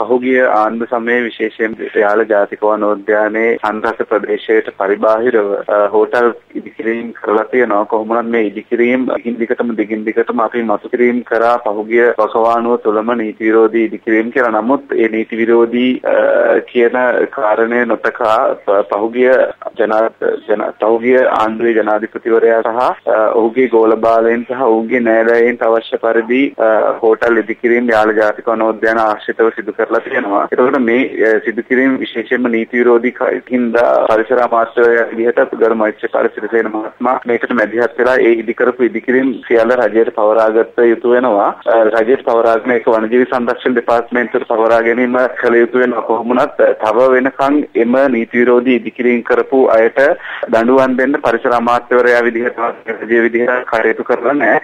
පහුගිය ආණ්ඩු සමයේ විශේෂයෙන් යාල ජාතික වනෝද්‍යානයේ සංරක්ෂ ප්‍රදේශයට පරිබාහිරව හෝටල් ඉදිකිරීම් කරලා තියෙනවා. කොහොමවත් මේ ඉදිකිරීම් දිගින් දිගටම දිගින් දිගටම අපි මතු කිරීම කරා පහුගිය වකවානුව තුළම නීති විරෝධී ඉදිකිරීම් කියලා. නමුත් ඒ නීති විරෝධී කියන කාරණය නොතකා පහුගිය ජනා පහුගිය ආණ්ඩුවේ ජනාධිපතිවරයා සහ ඔහුගේ ගෝලබාලයන් සහ ඔහුගේ නෑදෑයන්ට අවශ්‍ය පරිදි හෝටල් ඉදිකිරීම් යාල ජාතික වනෝද්‍යාන ආශ්‍රිතව සිදු කරලා තියෙනවා. එතකොට මේ සිදු කිරීම විශේෂයෙන්ම නීති විරෝධී හින්දා පරිසර අමාත්‍යවරයා විදිහට ගරු මෛත්‍රීපාල සිරිසේන මහත්මයා මේකට මැදිහත් වෙලා ඒ ඉදි කරපු ඉදිකිරීම් සියල්ල රජයට පවරාගත යුතු වෙනවා. රජයට පවරාගෙන ඒක වනජීවි සංරක්ෂණ දෙපාර්තමේන්තුවට පවරා ගැනීම කළ යුතු වෙනවා. කොහොමුණත් තව වෙනකන් එම නීති විරෝධී ඉදිකිරීම් කරපු අයට දඬුවම් දෙන්න පරිසර අමාත්‍යවරයා විදිහට රජයේ විදිහට කටයුතු කරලා නැහැ.